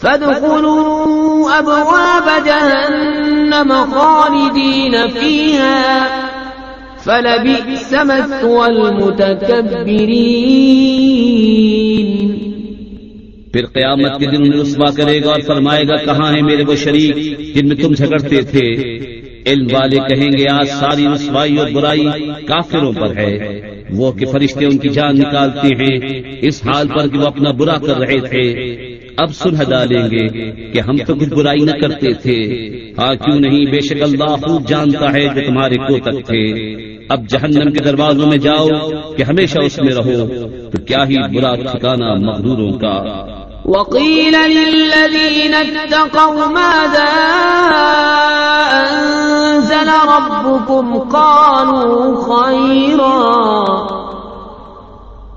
فادخلوا أبواب جهنم خالدين فيها فلبئس مثوى المتكبرين پھر قیامت کے دن انہیں رسوا کرے گا اور فرمائے گا، کہاں ہیں میرے وہ شریک جن میں تم جھگڑتے تھے؟ علم والے کہیں گے، آج ساری رسوائی اور برائی کافروں پر ہے۔ وہ کہ فرشتے ان کی جان نکالتے ہیں، اس حال پر کہ وہ اپنا برا کر رہے تھے۔ اب سلح ڈالیں گے کہ ہم تو کچھ برائی نہ کرتے تھے۔ ہاں کیوں نہیں؟ بے شک اللہ خوب جانتا ہے جو تمہارے کو تک تھے۔ اب جہنم کے دروازوں میں جاؤ کہ ہمیشہ اس میں رہو۔ تو کیا ہی برا ٹھکانا مغروروں کا۔ وقيل للذين اتقوا ماذا أنزل ربكم قالوا خيرا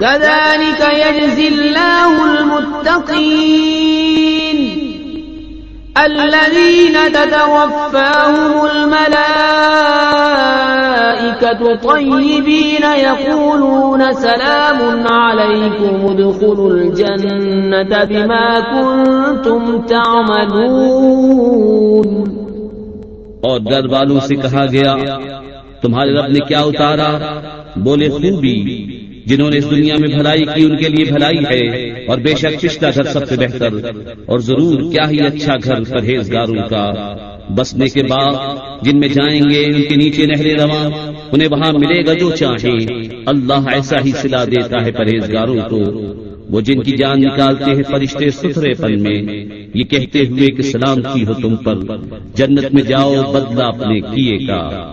كذلك يجزي الله المتقين. الذين تتوفاهم الملائكة طيبين يقولون سلام عليكم، ادخلوا الجنة بما كنتم تعملون. اور در والوں سے کہا گیا، تمہارے رب نے کیا اتارا؟ بولے خوبی۔ جنہوں نے اس دنیا میں بھلائی کی، ان کے لیے بھلائی ہے۔ اور بے شک پچھلا گھر سب سے بہتر۔ اور ضرور کیا ہی اچھا گھر پرہیزگاروں کا۔ بسنے کے بعد جن میں جائیں گے، ان کے نیچے نہرے رواں۔ انہیں وہاں ملے گا جو چاہیں۔ اللہ ایسا ہی سلا دیتا ہے پرہیزگاروں کو۔ وہ جن کی جان نکالتے ہیں فرشتے ستھرے پن میں۔ یہ کہتے ہوئے کہ سلام کی ہو تم پر۔ جنت میں جاؤ، بدلہ اپنے کیے کا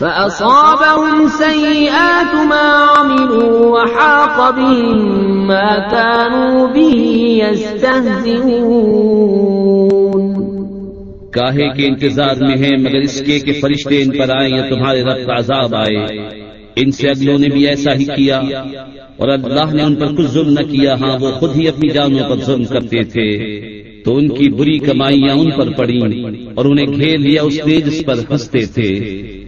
فأصابهم سيئات ما عملوا وحاق بهم ما كانوا به يستهزئون۔ کاہے کے انتظار میں ہیں، مگر اس کے کہ فرشتے ان پر آئیں یا تمہارے رب کا عذاب آئے۔ ان سے اگلوں نے بھی ایسا ہی کیا، اور اللہ نے ان پر کچھ ظلم نہ کیا۔ ہاں وہ خود ہی اپنی جانوں پر ظلم کرتے تھے۔ تو ان کی بری کمائیاں ان پر پڑی اور انہیں گھیر لیا اس نے جس پر ہنستے تھے۔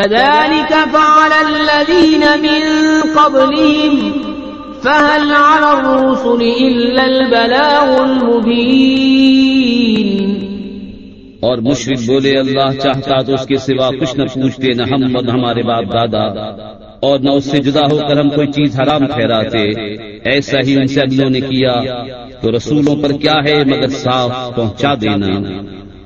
كذلك فعل الذين من قبلهم، فهل على الرسل إلا البلاغ المبين؟ اور مشرق بولے، اللہ چاہتا تو اس کے سوا کچھ نہ پوچھتے، نہ ہم اور نہ ہمارے باپ دادا، اور نہ اس سے جدا ہو کر ہم کوئی چیز حرام ٹھہراتے۔ ایسا ہی ان سے اگلوں نے کیا۔ تو رسولوں پر کیا ہے مگر صاف پہنچا دینا۔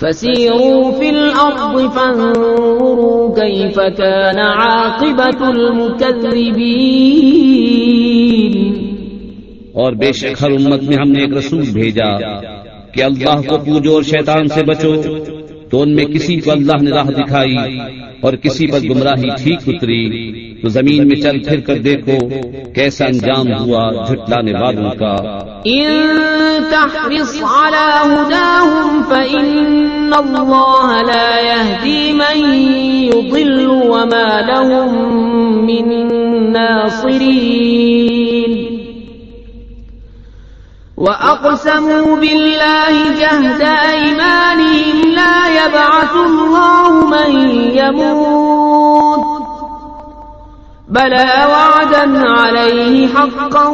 فسيروا في الأرض فانظروا كيف كان عاقبة المكذبين. اور بے شک ہر امت میں ہم نے ایک رسول بھیجا کہ اللہ کو پوجو اور شیطان سے بچو تو ان میں کسی کو اللہ نے راہ دکھائی اور کسی پر گمراہی ٹھیک اتری۔ تو زمین میں چل پھر کر دیکھو کیسا انجام ہوا جھٹلانے والوں کا۔ إن تحرص على هداهم فإن الله لا يهدي من يضل وما لهم من ناصرين. وأقسموا بالله جهد أيمانهم لا يبعث الله من يموت بلى وعدا عليه حقا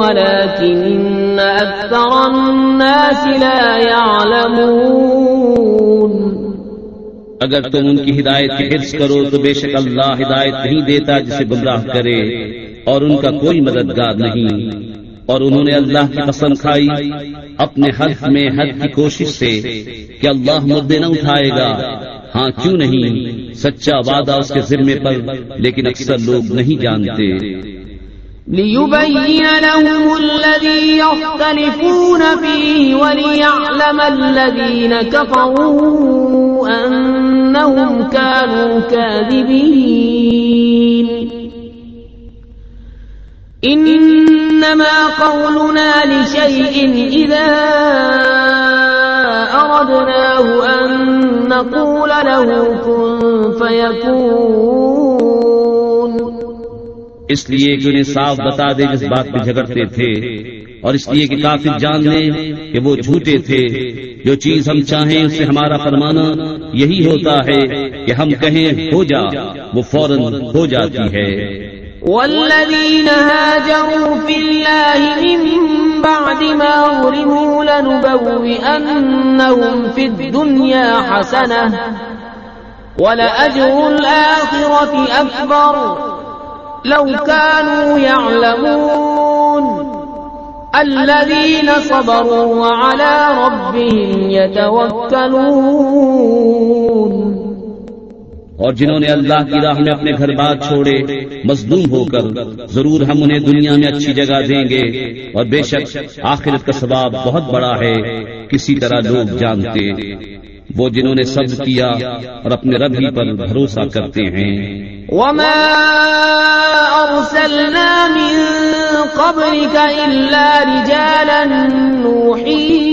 ولكن أكثر الناس لا يعلمون. اگر تم ان کی ہدایت کی حفظ کرو تو بے شک اللہ ہدایت نہیں دیتا جسے گمراہ کرے اور ان کا کوئی مددگار نہیں۔ اور انہوں نے اللہ کی قسم کھائی اپنے حلف میں حد کی کوشش سے کہ اللہ مدے نہ اٹھائے گا۔ ہاں کیوں نہیں؟ سچا وعدہ اس کے ذمے پر لیکن اکثر لوگ نہیں جانتے۔ ليبين لهم الذي يختلفون فيه وليعلم الذين كفروا أنهم كانوا كاذبين۔ إنما قولنا لشيء إذا أردناه أن نقول له كن فيكون. اس لیے کہ انہیں صاف بتا دے جس بات پہ جھگڑتے تھے اور اس لیے کہ کافر جان لیں کہ وہ جھوٹے تھے۔ جو چیز ہم چاہیں اس سے ہمارا فرمانا یہی ہوتا ہے کہ ہم کہیں ہو جا، وہ فوراً ہو جاتی ہے۔ والذين هاجروا في الله من بعد ما ظلموا لنبوئنهم في الدنيا حسنة ولأجر الآخرة أكبر لو كانوا يعلمون الذين صبروا وعلى ربهم يتوكلون اور جنہوں نے اللہ کی راہ میں اپنے گھر بار چھوڑے، مظلوم ہو کر ضرور ہم انہیں دنیا میں اچھی جگہ دیں گے۔ اور بے شک آخرت کا ثواب بہت بڑا ہے، کسی طرح لوگ جانتے۔ وہ جنہوں نے صبر کیا اور اپنے رب ہی پر بھروسہ کرتے ہیں۔ وما أرسلنا من قبلك إلا رجالا نوحي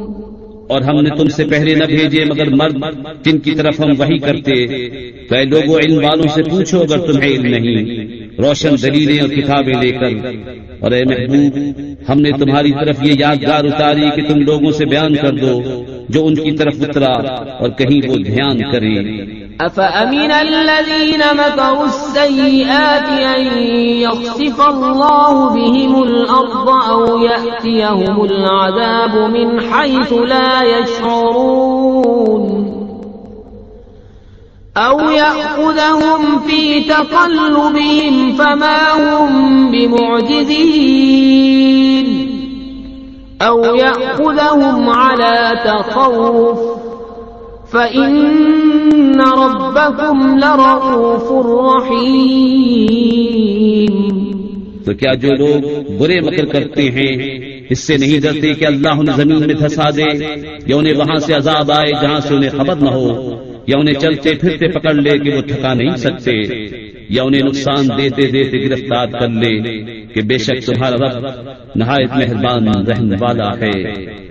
اور ہم نے تم سے پہلے نہ بھیجے، مگر مرد جن کی طرف ہم وہی کرتے، تو اے لوگوں علم والوں سے پوچھو اگر تمہیں علم نہیں۔ روشن دلیلیں اور کتابیں لے کر۔ اور اے محبوب، ہم نے تمہاری طرف یہ یادگار اتاری کہ تم لوگوں سے بیان کر دو، جو ان کی طرف اترا اور کہیں وہ دھیان کریں۔ أفأمن الذين مكروا السيئات أن يخسف الله بهم الأرض أو يأتيهم العذاب من حيث لا يشعرون أو يأخذهم في تقلبهم فما هم بمعجزين أو يأخذهم على تخوف فإن ربكم لرؤوف رحيم تو کیا جو لوگ برے مکر کرتے ہیں، اس سے نہیں ڈرتے کہ اللہ انہیں زمین میں دھسا دے، یا انہیں وہاں سے عذاب آئے جہاں سے انہیں خبر نہ ہو، یا انہیں چلتے پھرتے پکڑ لے کہ وہ تھکا نہیں سکتے، یا انہیں نقصان دیتے دیتے گرفتار کر لے کہ بے شک تمہارا رب نہایت مہربان رہنے والا ہے۔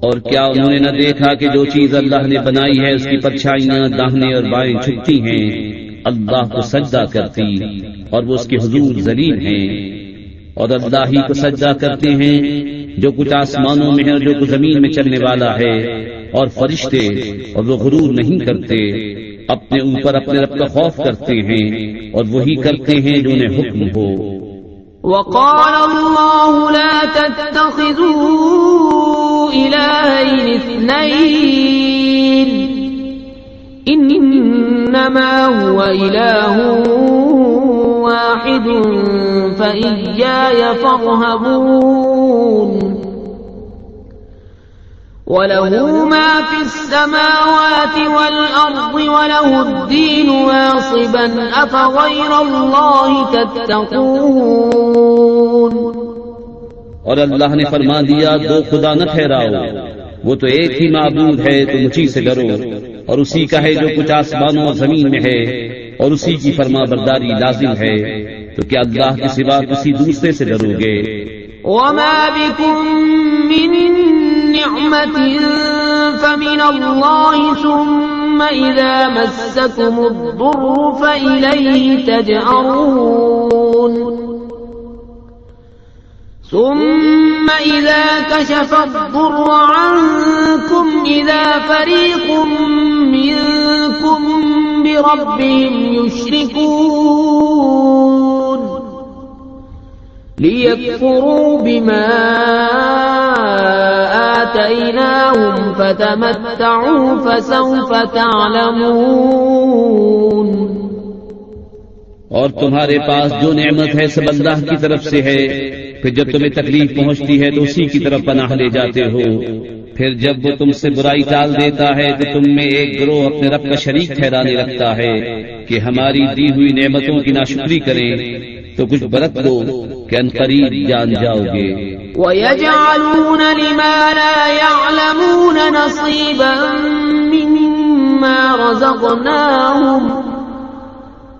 اور کیا انہوں نے نہ دیکھا کہ جو چیز اللہ نے بنائی ہے، اس کی پرچھائیاں داہنے اور بائیں چھپتی ہیں۔ اللہ کو سجدہ کرتی اور وہ اس کے حضور زلیل ہیں۔ اور اللہ ہی کو سجدہ کرتے ہیں جو کچھ آسمانوں میں ہے اور جو کچھ زمین میں چلنے والا ہے۔ اور فرشتے اور وہ غرور نہیں کرتے، اپنے اوپر اپنے رب کا خوف کرتے ہیں اور وہی کرتے ہیں جو انہیں حکم ہو۔ وقال الله لا تتخذوا إلهين اثنين. إنما هو إله واحد فإياي فارهبون. وله ما في السماوات والأرض وله الدين واصبا، أفغير الله تتقون. اور اللہ نے فرما دیا، دو خدا نہ ٹھہراؤ۔ وہ تو ایک ہی معبود ہے، تم اسی سے ڈرو۔ اور اسی کا ہے جو کچھ آسمانوں اور زمین میں ہے، اور اسی کی فرما برداری لازم ہے۔ تو کیا اللہ کے سوا کسی دوسرے سے ڈرو گے؟ وما بكم من نعمة فمن الله ثم إذا مسكم الضر فإليه تجأرون ثم إذا كشف الضر عنكم إذا فريق منكم بربهم يشركون ليكفروا بما آتيناهم فتمتعوا فسوف تعلمون اور تمہارے پاس جو نعمت ہے سب اللہ کی طرف سے ہے۔ پھر جب تمہیں تکلیف پہنچتی ہے تو اسی کی طرف پناہ لے جاتے ہو۔ پھر جب وہ تم سے برائی ٹال دیتا ہے تو تم میں ایک گروہ اپنے رب کا شریک ٹھہرانے لگتا ہے کہ ہماری دی ہوئی نعمتوں کی ناشکری کریں۔ تو کچھ برت دو کہ ان قریب جان جاؤ گے ويجعلون لما لا يعلمون نصيبا مما رزقناهم تالله لتسألن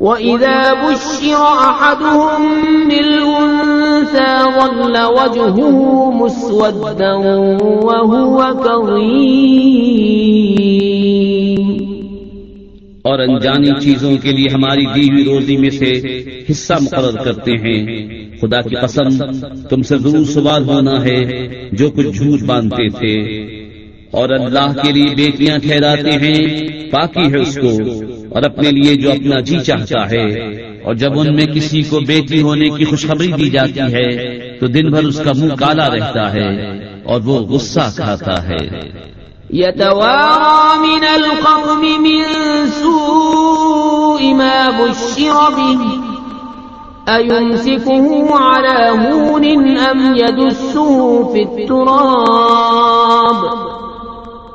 وإذا بشر أحدهم بالأنثى ظل وجهه مسودا وهو كظيم اور انجانی چیزوں کے لیے ہماری دی ہوئی روزی میں سے حصہ مقرر کرتے ہیں۔ خدا کی قسم، تم سے ضرور سوال ہونا ہے جو کچھ جھوٹ باندھتے تھے۔ اور اللہ کے لیے بیٹیاں ٹھہراتے ہیں، پاکی ہے اس کو۔ اور اپنے لیے جو اپنا جی چاہتا ہے اور جب ان میں کسی کو بیٹی ہونے کی خوشخبری دی جاتی ہے تو دن بھر اس کا منہ کالا رہتا ہے اور وہ غصہ کھاتا ہے۔ يتوارى من القوم من سوء ما بشر به أيمسكه على هون أم يدسه في التراب؟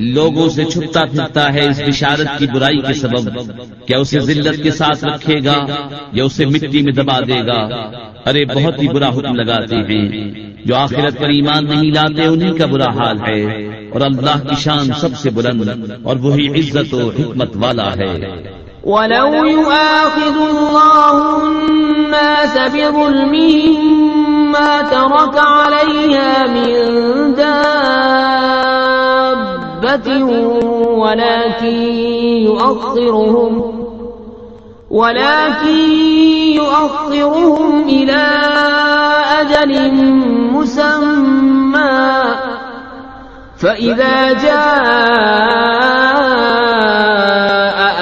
لوگوں سے چھپتا پھرتا ہے اس بشارت کی برائی کے سبب، کیا اسے ذلت کے ساتھ رکھے گا یا اسے مٹی میں دبا دے گا؟ ارے، بہت ہی برا حکم لگاتے ہیں۔ جو آخرت پر ایمان نہیں لاتے انہیں کا برا حال ہے۔ اور اللہ کی شان سب سے بلند اور وہی عزت و حکمت والا ہے۔ ولو يؤاخذ الله الناس بظلمهم ما ترك عليها من دابة ولكن يؤخرهم ولكن يؤخرهم إلى أجل مسمى فإذا جاء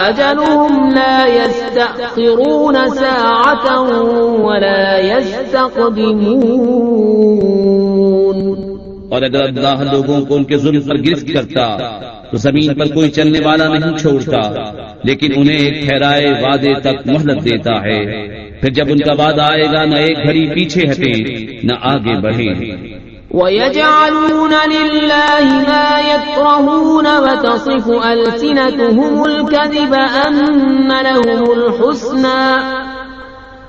أجلهم لا يستأخرون ساعة ولا يستقدمون اور اگر اللہ لوگوں کو ان کے ظلم پر گرفت کرتا تو زمین پر کوئی چلنے والا نہیں چھوڑتا، لیکن انہیں ایک ٹھہرائے وعدے تک مہلت دیتا ہے۔ پھر جب ان کا وعدہ آئے گا، نہ ایک گھڑی پیچھے ہٹے نہ آگے بڑھے ويجعلون لله ما يكرهون وتصف ألسنتهم الكذب أن لهم الحسنى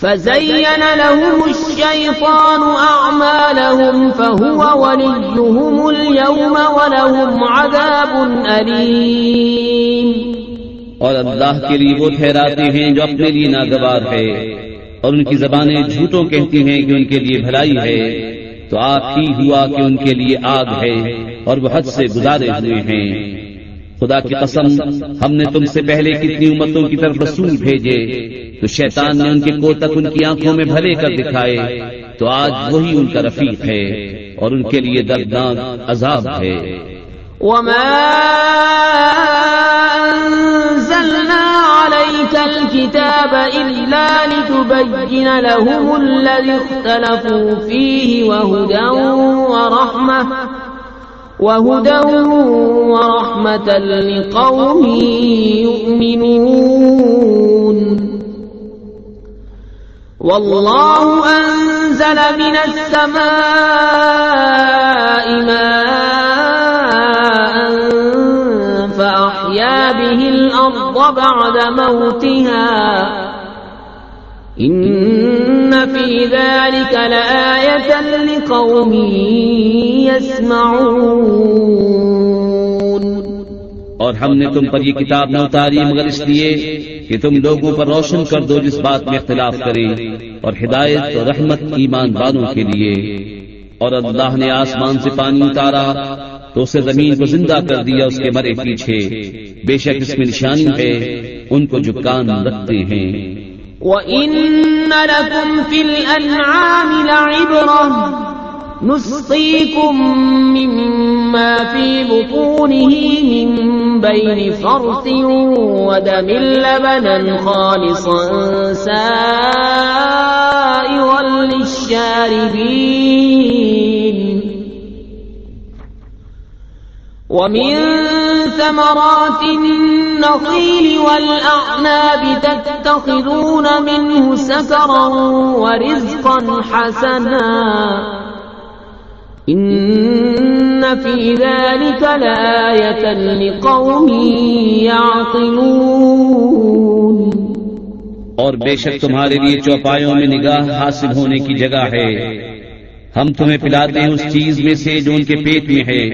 فزين لهم الشيطان أعمالهم فهو وليهم اليوم ولهم عذاب أليم. اور اللہ کے لیے وہ ٹھہراتے ہیں جو اپنے لیے ناگوار ہے اور ان کی زبانیں جھوٹوں کہتی ہیں کہ ان کے لیے بھلائی ہے، تو آپ ہی ہوا کہ ان کے لیے آگ ہے اور وہ حد سے گزارے ہوئے ہیں۔ خدا کی قسم ہم نے تم سے پہلے کتنی امتوں کی طرف رسول بھیجے تو شیطان نے ان کے کو تک ان کی آنکھوں میں بھلے کر دکھائے تو آج وہی ان کا رفیق ہے اور ان کے لیے دردناک عذاب ہے۔ وما أنزلنا عليك الكتاب إلا لتبين لهم الذي اختلفوا فيه وهدى ورحمة وهدى ورحمة لقوم يؤمنون والله أنزل من السماء ماء فأحيا به الأرض بعد موتها إن في ذلك لآية لقوم يسمعون۔ اور ہم نے تم پر یہ کتاب نہ اتاری مگر اس لیے کہ تم لوگوں پر روشن کر دو جس بات میں اختلاف کرے اور ہدایت اور رحمت ایمان والوں کے لیے۔ اور اللہ نے آسمان سے پانی اتارا تو اسے زمین کو زندہ کر دیا اس کے مرے پیچھے۔ بے شک اس میں نشانی ہے ان کو جو کان رکھتے ہیں۔ وَإِنَّ لَكُمْ فِي الْأَنْعَامِ لَعِبْرَةً۔ نُسْقِيكُم مِّمَّا فِي بُطُونِهِ مِن بَيْنِ فَرْثٍ وَدَمٍ لَّبَنًا خَالِصًا سَائِغًا لِّلشَّارِبِينَ. ومن ثمرات النخيل والأعناب تتخذون منه سكرا ورزقا حسنا. إن في ذلك لآية لقوم يعقلون اور بے شک تمہارے لیے چوپایوں میں نگاہ حاصل ہونے کی جگہ ہے۔ ہم تمہیں پلاتے ہیں اس چیز میں سے جو ان کے پیٹ میں ہے۔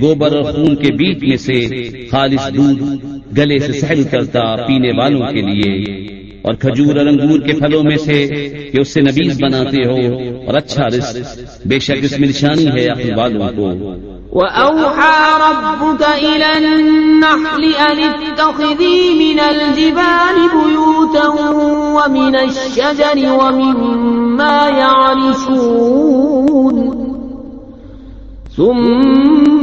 گوبر اور خون کے بیچ میں سے خالص دودھ گلے سے سہل کرتا پینے والوں کے لیے۔ اور کھجور اور انگور کے پھلوں میں سے کہ اس سے نبیز بناتے ہو اور اچھا رزق، بے شک اس میں نشانی ہے اپنے والوں کو۔ وأوحى ربك إلى النحل أن اتخذي من الجبال بيوتا ومن الشجر ومما يعرشون ثم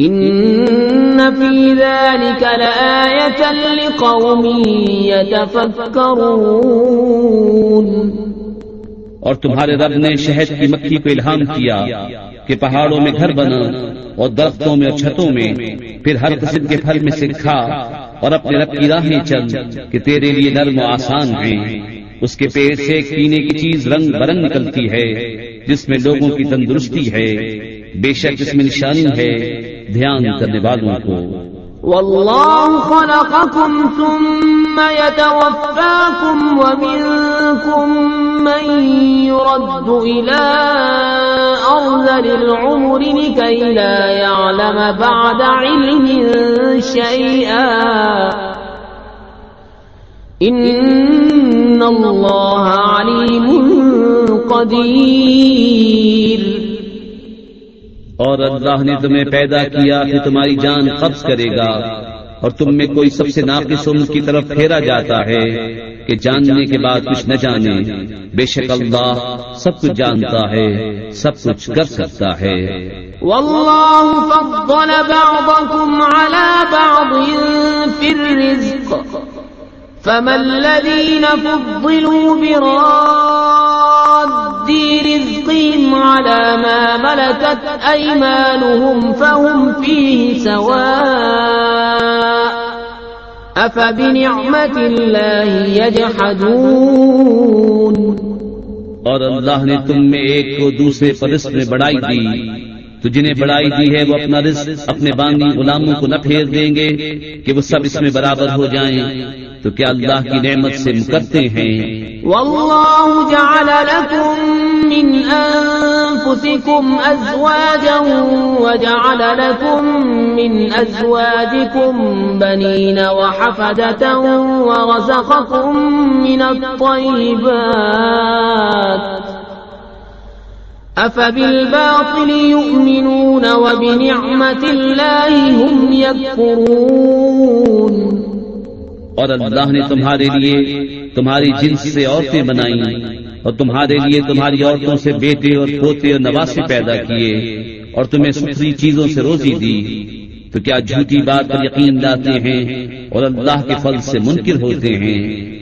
إن في ذلك لآية لقوم يتفكرون. اور تمہارے رب نے شہد کی مکھی کو الہام کیا کہ پہاڑوں میں گھر بنا اور درختوں میں اور چھتوں میں، پھر ہر قسم کے پھل میں سے کھا اور اپنے رب کی راہیں چل کہ تیرے لیے نرم و آسان ہیں اس کے پیٹ سے ایک پینے کی چیز رنگ برنگ نکلتی ہے، جس میں لوگوں کی تندرستی ہے۔ بے شک اس میں نشانی ہے، دھیان کرنے والوں کو۔ والله خلقكم ثم يتوفاكم ومنكم من يرد إلى أرذل العمر لكي لا يعلم بعد علم شيئا إن الله عليم قدير اور اللہ نے تمہیں پیدا کیا کہ تمہاری جان قبض کرے گا اور تم میں کوئی سب سے ناقص عمر کی طرف پھیرا جاتا ہے کہ جاننے کے بعد کچھ نہ جانے۔ بے شک اللہ سب کچھ جانتا ہے، سب کچھ کر سکتا ہے۔ والله فضل بعضكم على بعض في الرزق۔ فما الذين فضلوا براد رزقهم على ما ملكت أيمانهم فهم فيه سواء أفبنعمة الله يجحدون اور اللہ نے تم میں ایک کو دوسرے پر رزق میں بڑائی دی۔ تو جنہیں بڑائی دی ہے وہ اپنا رزق اپنے باندھی غلاموں کو نہ پھیر دیں گے کہ وہ سب اس میں برابر ہو جائیں۔ تو کیا اللہ کی نعمت سے مکرتے ہیں؟ والله جعل لكم من أنفسكم أزواجا وجعل لكم من أزواجكم بنين وحفدة ورزقكم من الطيبات أفبالباطل يؤمنون وبنعمة الله هم يكفرون اور اللہ نے تمہارے لیے تمہاری جنس سے عورتیں بنائی اور تمہارے لیے تمہاری عورتوں سے بیٹے اور پوتے اور نواسے پیدا کیے اور تمہیں ستری چیزوں سے روزی دی۔ تو کیا جھوٹی بات پر یقین لاتے ہیں اور اللہ کے فل سے منکر ہوتے ہیں؟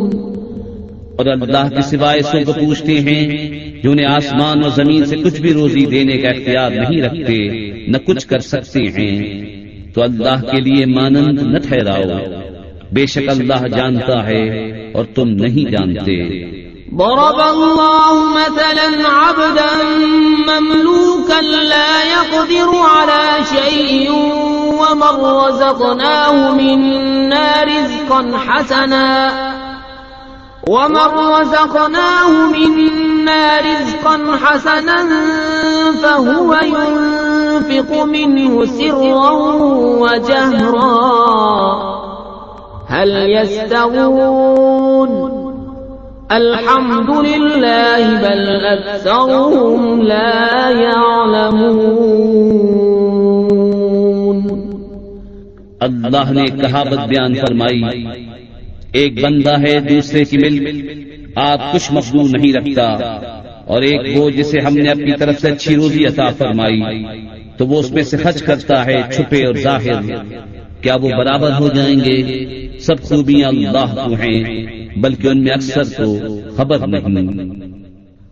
اور اللہ کے سوائے سو کو پوچھتے ہیں، جو انہیں آسمان اور زمین سے کچھ بھی روزی دینے کا اختیار نہیں رکھتے، نہ کچھ کر سکتے ہیں۔ تو اللہ کے لیے مانند نہ ٹھہراؤ۔ بے شک اللہ جانتا ہے اور تم نہیں جانتے۔ ضرب الله مثلا عبدا مملوكا لا يقدر على شيء ومن رزقناه منا رزقا حسنا۔ ومن رزقناه منا رزقا حسنا فهو ينفق منه سرا وجهرا هل يستوون الحمد لله بل أكثرهم لا يعلمون اللہ نے کہاوت بیان فرمائی۔ ایک بندہ ہے دوسرے کی مل، آپ کچھ مخدوم نہیں رکھتا۔ اور ایک وہ جسے ہم نے اپنی طرف سے اچھی روزی عطا فرمائی، تو وہ اس میں سے خرچ کرتا ہے، چھپے اور ظاہر۔ کیا وہ برابر ہو جائیں گے؟ سب خوبیاں اللہ کو ہیں، بلکہ ان میں اکثر تو خبر نہیں۔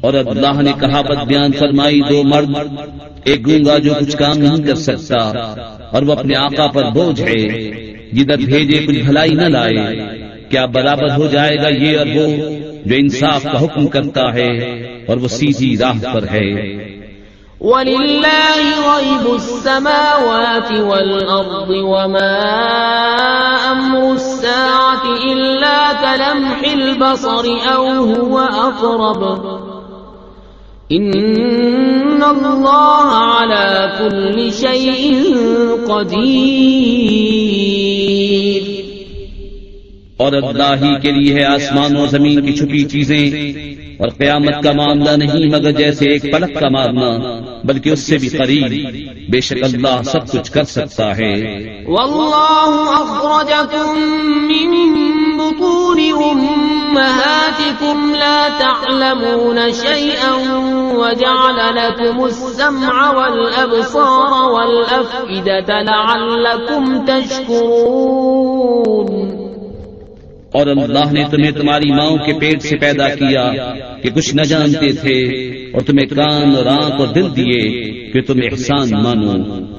اور اللہ نے کہاوت بیان فرمائی، دو مرد، ایک گونگا جو کچھ کام نہیں کر سکتا اور وہ اپنے آقا پر بوجھ ہے، جدھر بھیجے کچھ بھلائی نہ لائے۔ کیا برابر ہو جائے گا یہ اور وہ جو انصاف کا حکم کرتا ہے اور وہ سیدھی راہ پر ہے؟ وَلِلَّهِ غَيْبُ السَّمَاوَاتِ وَالْأَرْضِ وَمَا أَمْرُ السَّاعَةِ إِلَّا كَلَمْحِ الْبَصَرِ أَوْ هُوَ أَقْرَبُ ان اللہ على كل شيء قدیر اور اللہ ہی کے لیے ہے آسمان و زمین کی چھپی چیزیں اور قیامت کا معاملہ نہیں مگر جیسے ایک پلک کا مارنا بلکہ اس سے بھی قریب بے شک اللہ سب کچھ کر سکتا ہے۔ واللہ اخرجکم من بطون امہاتکم لا تعلمون شیئا وجعل لكم السمع والابصار والافئدة لعلكم تشکرون اور اللہ نے تمہیں تمہاری ماؤں کے پیٹ سے پیدا کیا کہ کچھ نہ جانتے تھے اور تمہیں کان اور آنکھ اور دل دیے کہ تم احسان مانو۔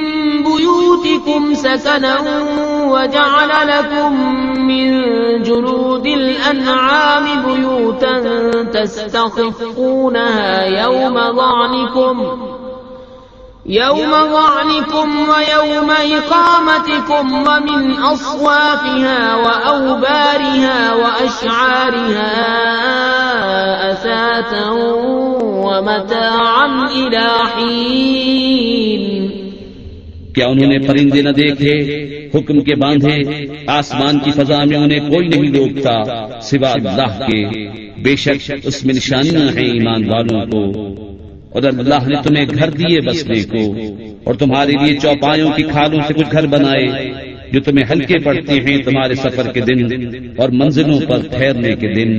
بيوتكم سكنا وجعل لكم من جلود الأنعام بيوتا تستخفونها يوم ضعنكم يوم ظعنكم ويوم إقامتكم ومن أصوافها وأوبارها وأشعارها أساتا ومتاعا إلى حين کیا انہوں نے پرندے نہ دیکھے، حکم کے باندھے، آسمان کی فضا میں انہیں کوئی نہیں روکتا سوا اللہ کے۔ بے شک اس میں نشانیاں ہیں ایمان والوں کو۔ اور اللہ نے تمہیں گھر دیے بسنے کو اور تمہارے لیے چوپایوں کی کھالوں سے کچھ گھر بنائے۔ جو تمہیں ہلکے پڑتے ہیں تمہارے سفر کے دن اور منزلوں پر ٹھہرنے کے دن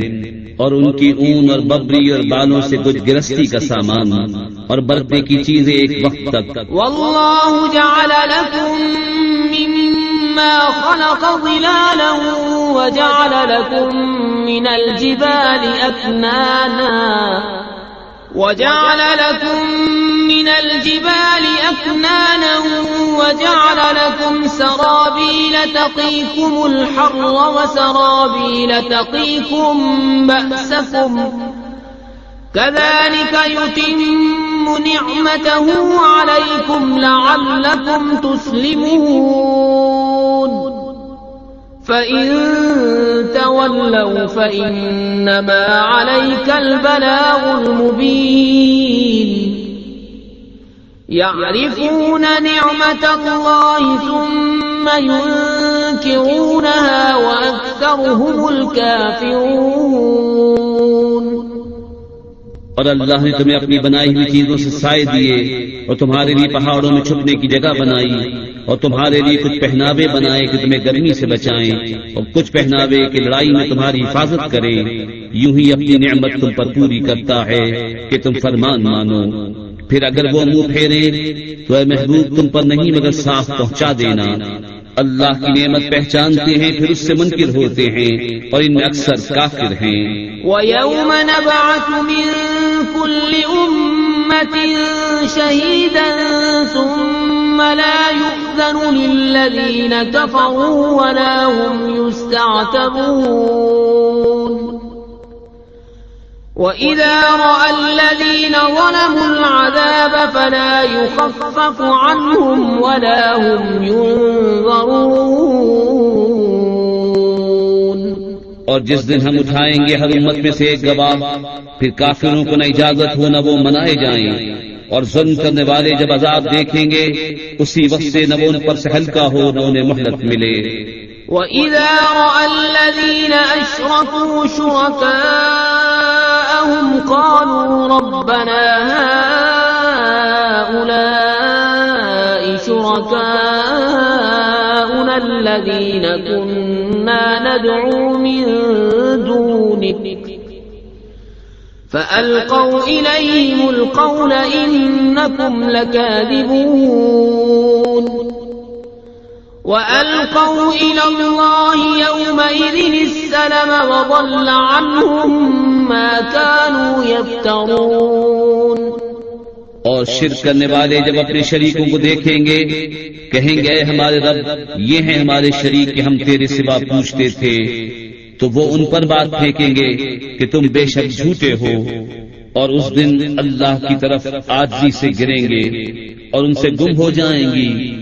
اور ان کی اون اور ببری اور بالوں سے کچھ گرستی کا سامان اور برتنے کی چیزیں ایک وقت تک۔ واللہ جعل لكم مما خلق ظلالا وجعل لكم من الجبال أكنانا وجعل لكم من الجبال أكنانا وجعل لكم سرابيل تقيكم الحر وسرابيل تقيكم بأسكم. كذلك يتم نعمته عليكم لعلكم تسلمون. فَإِن تَوَلَّوْا فَإِنَّمَا عَلَيْكَ الْبَلَاغُ الْمُبِينُ يَعْرِفُونَ نِعْمَةَ اللَّهِ ثُمَّ وَأَكْثَرُهُمُ الْكَافِرُونَ اور اللہ نے تمہیں اپنی بنائی ہوئی چیزوں سے سائے دیے اور تمہارے لیے پہاڑوں میں چھپنے کی جگہ بنائی اور تمہارے لیے کچھ پہناوے بنائے کہ تمہیں گرمی سے بچائیں اور کچھ پہناوے کہ لڑائی میں تمہاری حفاظت کرے یوں ہی اپنی نعمت تم پر پوری کرتا ہے کہ تم فرمان مانو۔ پھر اگر وہ منہ پھیرے تو اے محبوب تم پر نہیں مگر صاف پہنچا دینا۔ اللہ کی نعمت پہچانتے ہیں، پھر اس سے منکر ہوتے ہیں اور ان میں اکثر کافر ہیں۔ وَيَوْمَ نَبْعَثُ مِن كُلِّ أُمَّةٍ شَهِيدًا ثُمَّ لَا يُؤْذَنُ لِلَّذِينَ كَفَرُوا وَلَا هُمْ يُسْتَعْتَبُونَ وَإِذَا رَأَى الَّذِينَ ظَلَمُوا الْعَذَابَ فَلَا يُخَفَّفُ عَنْهُمْ وَلَا هُمْ يُنظَرُونَ اور جس دن ہم اٹھائیں گے ہر امت میں سے ایک گواہ پھر کافروں کو نہ اجازت ہو نہ وہ منائے جائیں۔ اور ظلم کرنے والے جب عذاب دیکھیں گے اسی وقت سے نہ وہ ان پر سے ہلکا ہو نہ انہیں مہلت ملے۔ وَإِذَا رَأَى الَّذِينَ أَشْرَكُوا شُرَكَاءَهُمْ قَالُوا رَبَّنَا هَؤُلَاءِ شُرَكَاؤُنَا الَّذِينَ كُنَّا نَدْعُو مِن دُونِكَ فَأَلْقَوْا إِلَيْهِمُ الْقَوْلَ إِنَّكُمْ لَكَاذِبُونَ وَأَلْقَوْا إِلَى اللَّهِ يَوْمَئِذٍ السَّلَمَ وَضَلَّ عَنْهُمْ مَا كَانُوا يَفْتَرُونَ. اور شرک کرنے والے جب اپنے شریکوں کو دیکھیں گے، کہیں گے، اے ہمارے رب، یہ ہیں ہمارے شریک کہ ہم تیرے سوا پوچھتے تھے۔ تو وہ ان پر بات پھینکیں گے کہ تم بے شک جھوٹے ہو۔ اور اس دن اللہ کی طرف آجی سے گریں گے اور ان سے گم ہو جائیں گی۔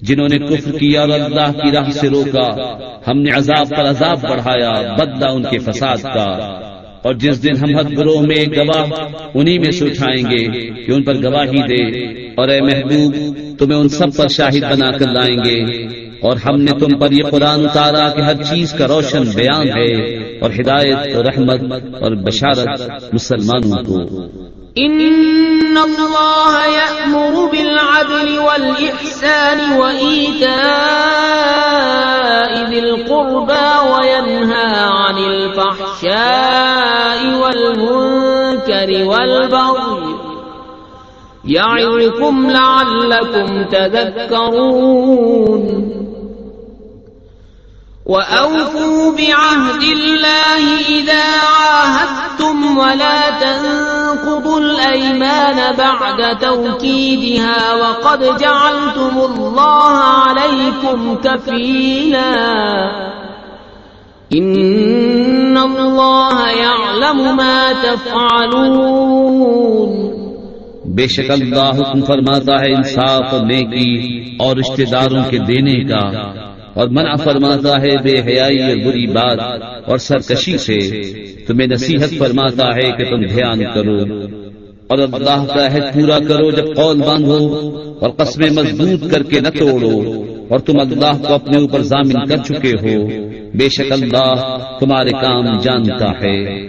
جنہوں نے کفر کیا اور اللہ کی راہ سے روکا، ہم نے عذاب پر عذاب بڑھایا، بدلہ ان کے فساد کا۔ اور جس دن ہم حد گروہ میں گواہ، انہی میں سے اٹھائیں گے کہ ان پر گواہی دے۔ اور اے محبوب، تمہیں ان سب پر شاہد بنا کر لائیں گے۔ اور ہم نے تم پر یہ قرآن اتارا کہ ہر چیز کا روشن بیان ہے اور ہدایت اور رحمت اور بشارت مسلمانوں کو۔ إن الله يأمر بالعدل والإحسان وإيتاء ذي القربى وينهى عن الفحشاء والمنكر والبغي يعظكم لعلكم تذكرون وأوفوا بعهد الله إذا عاهدتم ولا تنقضوا الأيمان بعد توكيدها وقد جعلتم الله عليكم كفيلا إن الله يعلم ما تفعلون بے شک اللہ حکم فرماتا ہے انصاف اور نیکی اور رشتہ داروں کے دینے کا۔ اور منع فرماتا ہے، بے حیائی اور بری بات اور سرکشی سے۔ تمہیں نصیحت فرماتا ہے کہ تم دھیان کرو۔ اور اللہ کا عہد پورا کرو جب قول باندھو اور قسمیں مضبوط کر کے نہ توڑو۔ اور تم اللہ کو اپنے اوپر ضامن کر چکے ہو۔ بے شک اللہ تمہارے کام جانتا ہے۔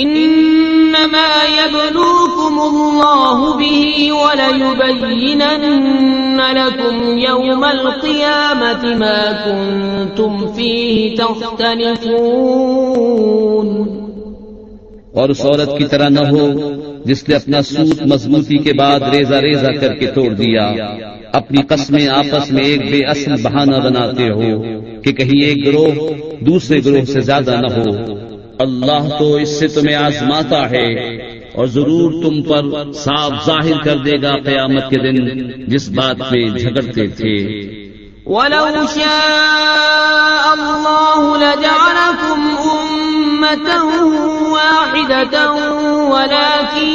إنما يبلوكم الله به وليبينن لكم يوم القيامة ما كنتم فيه تختلفون. اور اس عورت کی طرح نہ ہو جس نے اپنا سوت مضبوطی کے بعد ریزہ ریزہ کر کے توڑ دیا۔ اپنی قسمیں آپس میں ایک بے اصل بہانہ بناتے ہو کہ کہیں ایک گروہ دوسرے گروہ سے زیادہ نہ ہو۔ اللہ تو اس سے تمہیں آزماتا ہے اور ضرور تم پر صاف ظاہر کر دے گا قیامت کے دن جس بات پہ جھگڑتے تھے۔ ولو شاء الله لجعلكم أمة واحدة ولكن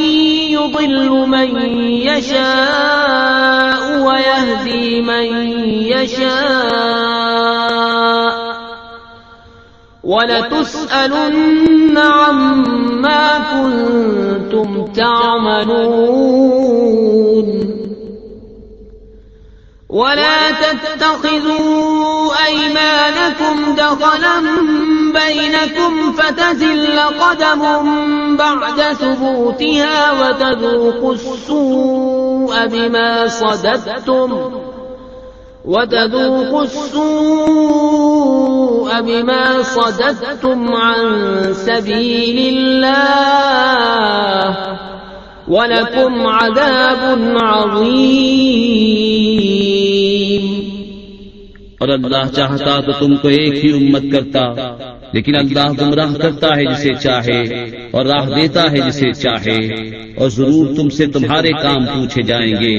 يضل من يشاء ويهدي من يشاء ولتسألن عما كنتم تعملون. ولا تتخذوا أيمانكم دخلا بينكم فتزل قدم بعد ثبوتها وتذوقوا السوء بما صددتم. وتذوقوا السوء بما صددتم عن سبيل الله ولكم عذاب عظيم. اور اللہ چاہتا تو تم کو ایک ہی امت کرتا، لیکن اللہ گمراہ کرتا ہے جسے چاہے اور راہ دیتا ہے جسے چاہے اور ضرور تم سے تمہارے کام پوچھے جائیں گے۔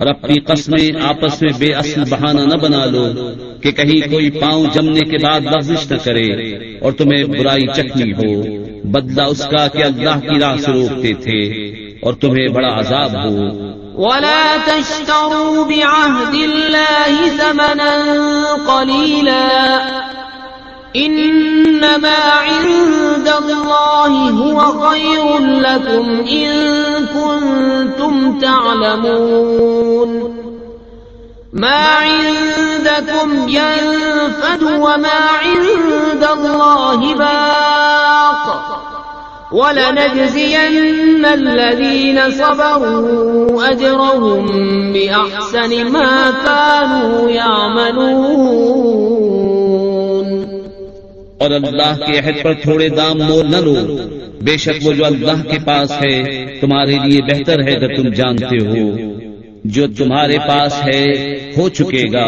اور اپنی قسمیں آپس میں بے اصل بہانہ نہ بنا لو کہ کہیں کوئی پاؤں جمنے کے بعد ورزش نہ کرے اور تمہیں برائی چکنی ہو۔ بدلہ اس کا کہ اللہ کی راہ سے روکتے تھے اور تمہیں بڑا عذاب ہو۔ ولا تشتروا بعهد الله ثمنا قليلا إنما عند الله هو خير لكم إن كنتم تعلمون. ما عندكم ينفد وما عند الله باق. وَلَنَجْزِيَنَّ الَّذِينَ صَبَرُوا أَجْرَهُمْ بِأَحْسَنِ مَا كَانُوا يَعْمَلُونَ. اور اللہ کے عہد پر تھوڑے دام مول نہ لو۔ بے شک وہ جو اللہ کے پاس ہے، تمہارے لیے بہتر ہے اگر تم جانتے ہو۔ جو تمہارے پاس ہے، ہو چکے گا۔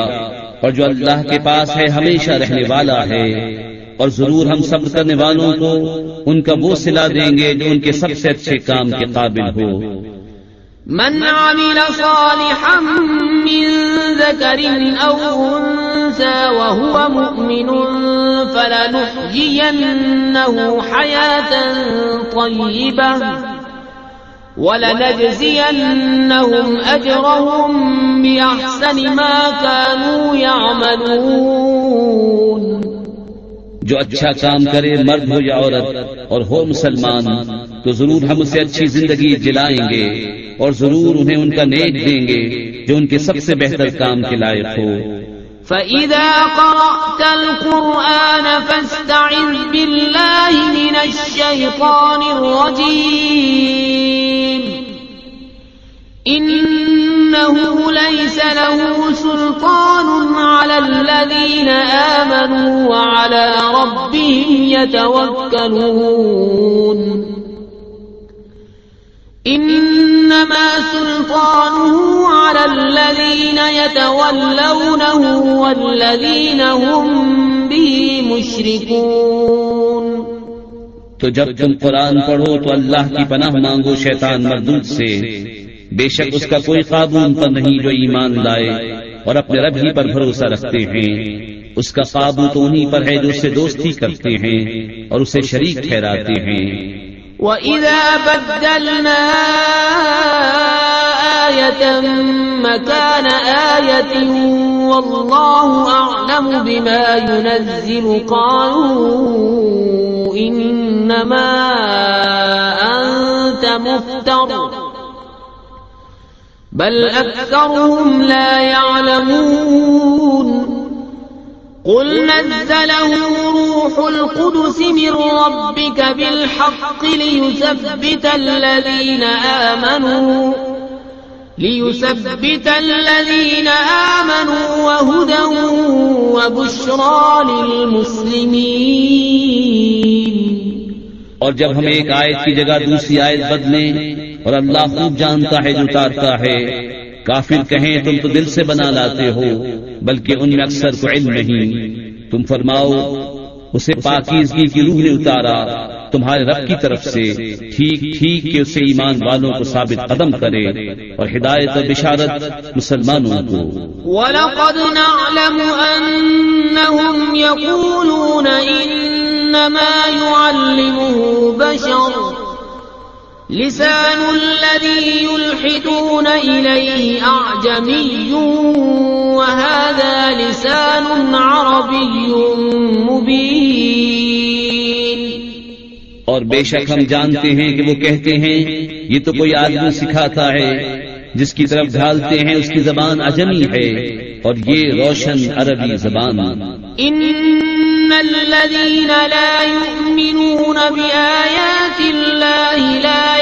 اور جو اللہ کے پاس ہے، ہمیشہ رہنے والا ہے۔ اور ضرور ہم صبر کرنے والوں کو ان کا وہ سلا دیں گے جو ان کے سب سے اچھے کام کے قابل ہو۔ من عمل صالحا من ذكر أو أنثى وهو مؤمن فلنحيينه حياة طيبة ولنجزينهم أجرهم بأحسن ما كانوا يعملون جو اچھا کام کرے مرد ہو یا عورت اور ہو مسلمان، تو ضرور ہم اسے اچھی زندگی جلائیں گے اور ضرور انہیں ان کا نیک دیں گے جو ان کے سب سے بہتر کام کے لائق ہو۔ فَإِذَا قَرَأْتَ الْقُرْآنَ فَاسْتَعِذْ بِاللَّهِ مِنَ الشَّيْطَانِ الرَّجِيمِ. إِنَّ إنه ليس له سلطان على الذين آمنوا وعلى ربهم يتوكلون. إنما سلطانه على الذين يتولونه والذين هم به مشركون. تو جب تم قرآن پڑھو تو اللہ کی پناہ مانگو شیطان مردود سے۔ بے شک اس کا کوئی قابو ان پر نہیں جو ایمان لائے اور اپنے رب ہی پر بھروسہ رکھتے ہیں۔ اس کا قابو تو انہی پر ہے جو اسے دوستی کرتے ہیں اور اسے شریک ٹھہراتے ہیں۔ وَإِذَا بَدَّلْنَا آيَةً مَكَانَ آيَةٍ وَاللَّهُ أَعْلَمُ بِمَا يُنَزِّلُ قَالُوا إِنَّمَا أَنْتَ مُفْتَرٌ۔ بل أكثرهم لا يعلمون. قل نزله روح القدس من ربك بالحق ليثبت الذين آمنوا، ليثبت الذين آمنوا وهدى وبشرى للمسلمين. اور جب ہم ایک آیت کی جگہ دوسری آیت بدلیں اور اللہ خوب جانتا ہے، جو اتارتا ہے۔ کافر کہیں، تم تو دل سے بنا لاتے ہو، بلکہ ان میں اکثر کو علم نہیں۔ تم فرماؤ، اسے پاکیزگی کی روح نے اتارا، تمہارے رب کی طرف سے۔ ٹھیک ٹھیک کہ اسے ایمان والوں کو ثابت قدم کرے اور ہدایت و بشارت مسلمانوں کو۔ وَلَقَدْ نَعْلَمُ أَنَّهُمْ يَقُولُونَ إِنَّمَا يُعَلِّمُهُ بَشَرٌ۔ لسان الذي يلحدون إليه أعجمي وهذا لسان عربي مبين. اور بے شک ہم جانتے ہیں کہ وہ کہتے ہیں یہ تو کوئی آدمی سکھاتا ہے جس کی طرف ڈھالتے ہیں اس کی زبان اجمی ہے اور یہ روشن عربی زبان إن الذين لا يؤمنون بآيات الله لا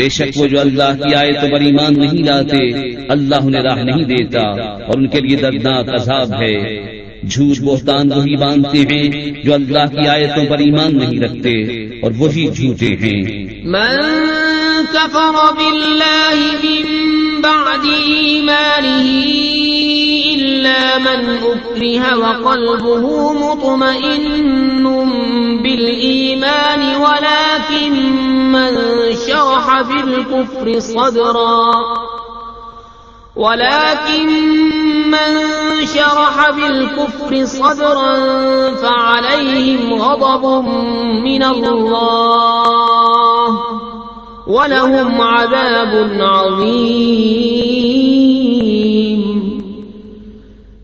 بے شک وہ جو اللہ کی آیتوں پر ایمان نہیں لاتے، اللہ انہیں راہ نہیں دیتا اور ان کے لیے دردناک عذاب ہے۔ جھوٹ بہتان وہی باندھتے ہیں جو اللہ کی آیتوں پر ایمان نہیں رکھتے اور وہی جھوٹے ہیں۔ من کفر باللہ من إلا من أكره وقلبه مطمئن بالإيمان، ولكن من شرح بالكفر صدرا. ولكن من شرح بالكفر صدرا، فعليهم غضب من الله، ولهم عذاب عظيم.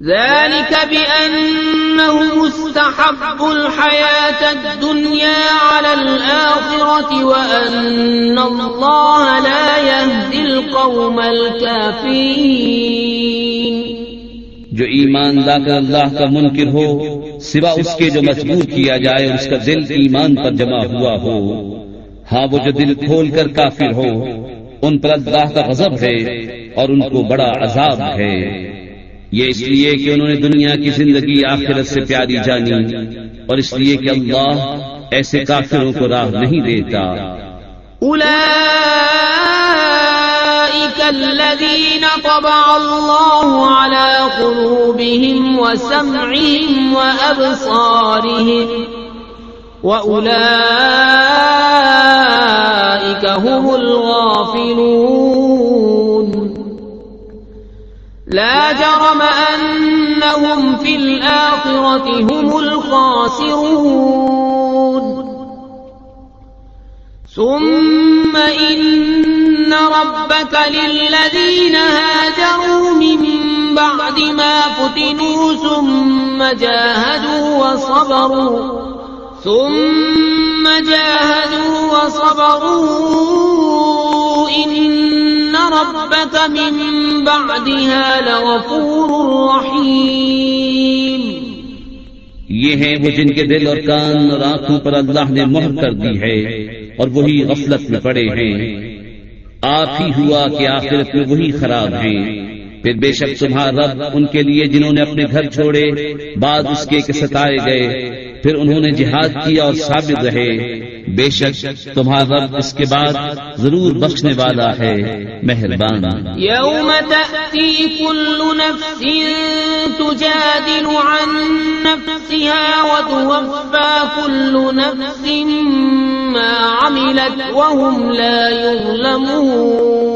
ذلك بأنهم استحبوا الحياة الدنيا على الآخرة وأن الله لا يهدي القوم الكافرين. جو ایمان لا کر اللہ کا منکر ہو، سوا اس کے جو مجبور کیا جائے اس کا دل ایمان پر جمع ہوا ہو ہاں وہ جو دل کھول کر کافر ہو ان پر اللہ کا غضب ہے اور ان کو بڑا عذاب ہے۔ یہ اس لیے کہ انہوں نے دنیا کی زندگی آخرت سے پیاری جانی اور اس لیے کہ اللہ ایسے کافروں کو راہ نہیں دیتا۔ أولئك الذين طبع الله على قلوبهم وسمعهم وأبصارهم وأولئك هم الغافلون۔ لا جرم أنهم في الآخرة هم الخاسرون. ثم إن ربك للذين هاجروا من بعد ما فتنوا ثم جاهدوا وصبروا. ثم جاهدوا وصبروا. إن ربك من بعدها لغفور رحيم یہ ہیں وہ جن کے دل اور کان اور آنکھوں پر اللہ نے مہر کر دی ہے اور وہی غفلت میں پڑے ہیں۔ آپ ہی ہوا کہ آخرت میں وہی خراب ہیں۔ پھر بے شک تمہارا رب ان کے لیے جنہوں نے اپنے گھر چھوڑے، بعد اس کے کہ ستائے گئے۔ پھر انہوں نے جہاد کیا اور ثابت رہے۔ بے شک تمہارا رب اس کے بعد ضرور بخشنے والا ہے، مہربان۔ یوم تأتی کل نفس تجادل عن نفسها وتوفى كل نفس ما عملت وهم لا يظلمون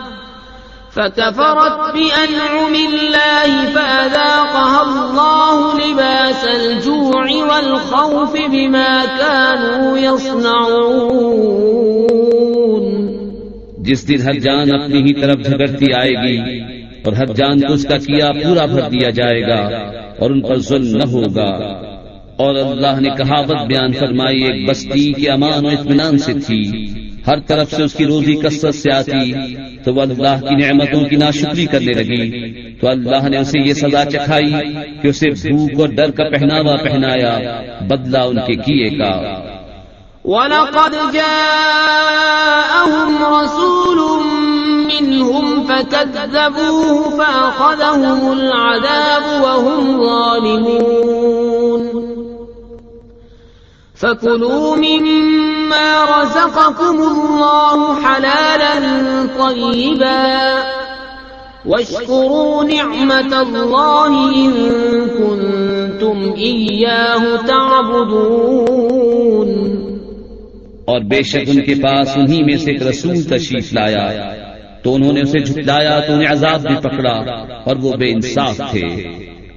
فكفرت بأنعم الله فأذاقها الله لباس الجوع والخوف بما كانوا يصنعون. جس دن ہر جان اپنی ہی طرف جھگڑتی آئے گی اور ہر جان کو اس کا کیا پورا بھر دیا جائے گا اور ان پر ظلم نہ ہوگا۔ اور اللہ نے کہاوت بیان فرمائی، ایک بستی کے امان و اطمینان سے تھی۔ ہر طرف سے اس کی روزی کثرت سے آتی۔ تو وہ اللہ کی نعمتوں کی ناشکری کرنے لگی۔ تو اللہ نے اسے یہ سزا چکھائی کہ اسے بھوک اور ڈر کا پہناوا پہنایا، بدلہ ان کے کیے کا۔ ولقد جاءهم رسول منهم فكذبوه فأخذهم العذاب وهم ظالمون۔ فكلوا مما رزقكم الله حلالا طيبا واشكروا نعمة الله إن كنتم إياه تعبدون اور بے شک ان کے پاس انہی میں سے ایک رسول تشریف لایا، تو انہوں نے اسے جھٹلایا، تو انہیں عذاب بھی پکڑا، اور وہ بے انصاف تھے۔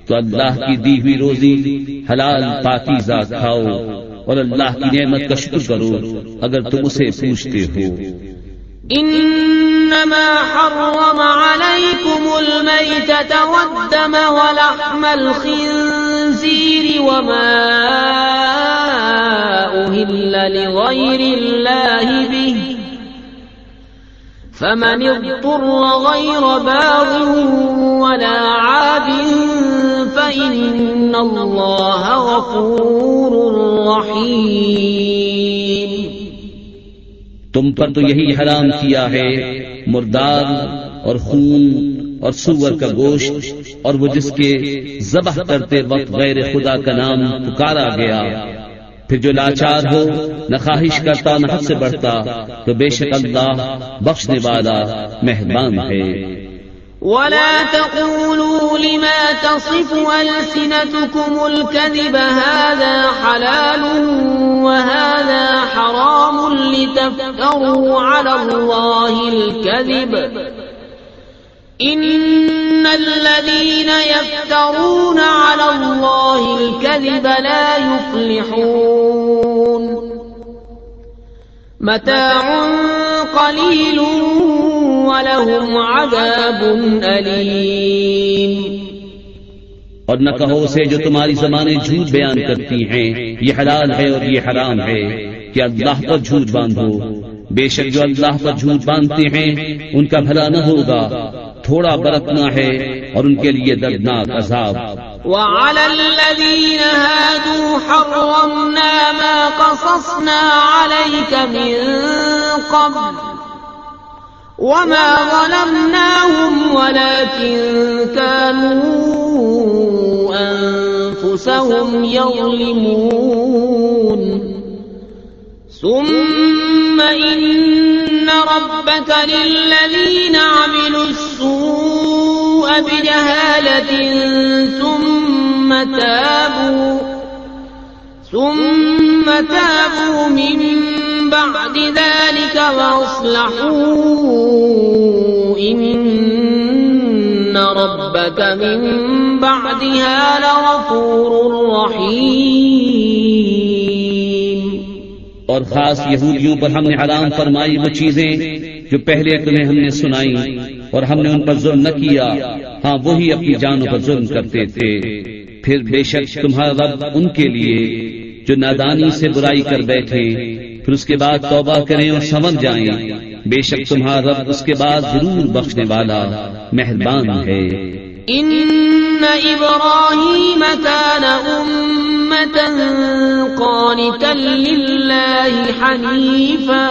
تو اللہ کی دی ہوئی روزی حلال پاکیزہ کھاؤ۔ اور اللہ کی نعمت کا شکر کرو اگر تم اسے پوچھتے ہو۔ انما حرم عليكم الميتة والدم ولحم الخنزير وما أهل لغير الله به۔ فمن اضطر غير باغ ولا عاد فإن الله غفور رحيم تم پر تو یہی حرام کیا ہے، مردار اور خون اور سور کا گوشت، اور وہ جس کے ذبح کرتے وقت غیر خدا کا نام پکارا گیا۔ پھر جو لاچار ہو، نہ خواہش کرتا، نہ حد سے بڑھتا، تو بے شک اللہ بخشنے والا مہربان ہے۔ ولا تقولوا لما تصف ألسنتكم الكذب هذا حلال وهذا حرام لتفتروا على الله الكذب إن الذين يفترون على الله الكذب لا يفلحون متاع قليل ولهم عذاب أليم. اور نہ کہو اسے جو تمہاری زمانے جھوٹ بیان کرتی ہیں، یہ حلال ہے اور یہ حرام ہے کہ اللہ پر جھوٹ باندھو۔ بے شک جو اللہ پر جھوٹ باندھتے ہیں، ان کا بھلا نہ ہوگا۔ تھوڑا برتنا ہے اور ان کے لیے دردناک عذاب۔ وعلى الذين هادوا حرمنا ما قصصنا عليك من قبل وما ظلمناهم ولكن كانوا أنفسهم يظلمون. ثم إن ربك للذين عملوا السور السوء بجهالة ثم تابوا ثم تابوا من بعد ذلك وأصلحوا. إن ربك من بعدها لغفور رحيم. اور خاص یہودیوں پر ہم نے حرام فرمائی وہ چیزیں جو پہلے تمہیں ہم نے سنائی۔ اور ہم نے ان پر ظلم نہ کیا۔ ہاں وہی اپنی جانوں پر ظلم کرتے تھے۔ پھر بے شک تمہارا رب ان کے لیے جو نادانی سے برائی کر بیٹھے، پھر اس کے بعد توبہ کریں اور سمجھ جائیں۔ بے شک تمہارا رب اس کے بعد ضرور بخشنے والا مہربان ہے۔ إن إبراهيم كان أمة قانتا لله حنيفا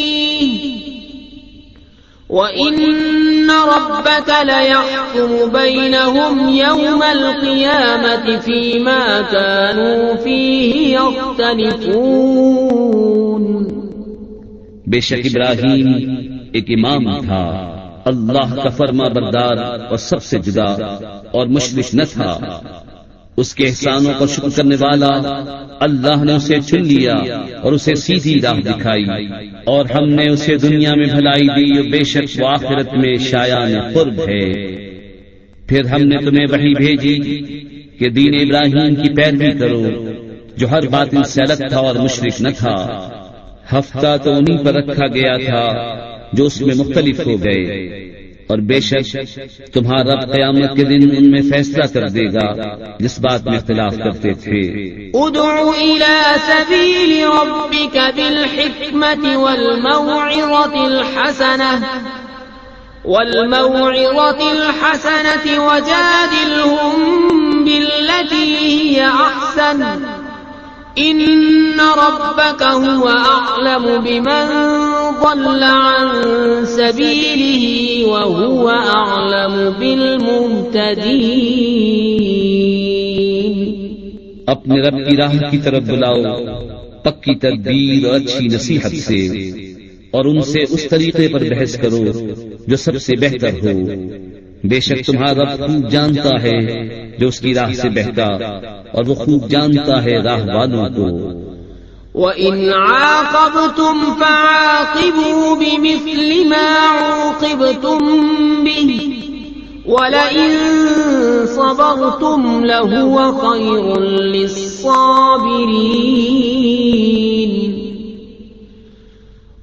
وإن ربك ليحكم بينهم يوم القيامة فيما كانوا فيه يختلفون بے شک ابراہیم ایک امام تھا۔ اللہ کا فرما بردار اور سب سے جدا اور مشرق نہ تھا۔ اس کے احسانوں پر شکر کرنے والا اللہ نے اسے چن لیا اور اسے سیدھی راہ دکھائی اور ہم نے اسے دنیا میں بھلائی دی اور بے شک وہ آخرت میں شایان قرب ہے۔ پھر ہم نے تمہیں وہی بھیجی کہ دین ابراہیم کی پیروی کرو، جو ہر بات ان سے تھا اور مشرق نہ تھا۔ ہفتہ تو انہیں پر رکھا گیا تھا جو اس میں مختلف ہو گئے۔ اور بے شک تمہارا رب قیامت کے دن ان میں فیصلہ کر دے گا، جس بات میں اختلاف کرتے تھے۔ ادع الى سبيل ربك بالحكمة والموعظة الحسنة والموعظة الحسنة وجادلهم بالتي هي أحسن۔ إن ربك هو أعلم بمن ضل عن سبيله وهو أعلم بالمهتدين اپنے رب کی راہ کی طرف بلاؤ پکی تدبیر اور اچھی نصیحت سے، اور ان سے اس طریقے پر بحث کرو جو سب سے بہتر ہو۔ بے شک تمہارا رب خوب جانتا ہے جو اس کی راہ سے بہتا اور وہ خوب جانتا ہے راہ والوں کو۔ وَإِنْ عَاقَبْتُمْ فَعَاقِبُوا بِمِثْلِ مَا عُوقِبْتُمْ بِهِ وَلَئِن صَبَرْتُمْ لَهُوَ خَيْرٌ لِلصَّابِرِينَ۔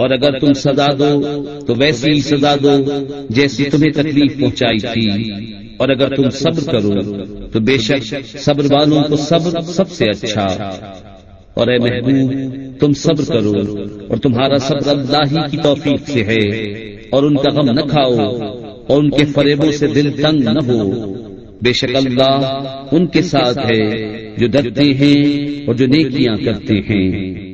اور اگر تم سزا دو، تو ویسی ہی سزا دو جیسی تمہیں تکلیف پہنچائی تھی۔ اور اگر تم صبر کرو، تو بے شک صبر والوں کو صبر سب سے اچھا۔ اور اے محبوب، تم صبر کرو، اور تمہارا صبر اللہ ہی کی توفیق سے ہے۔ اور ان کا غم نہ کھاؤ، اور ان کے فریبوں سے دل تنگ نہ ہو۔ بے شک اللہ ان کے ساتھ ہے جو ڈرتے ہیں اور جو نیکیاں کرتے ہیں۔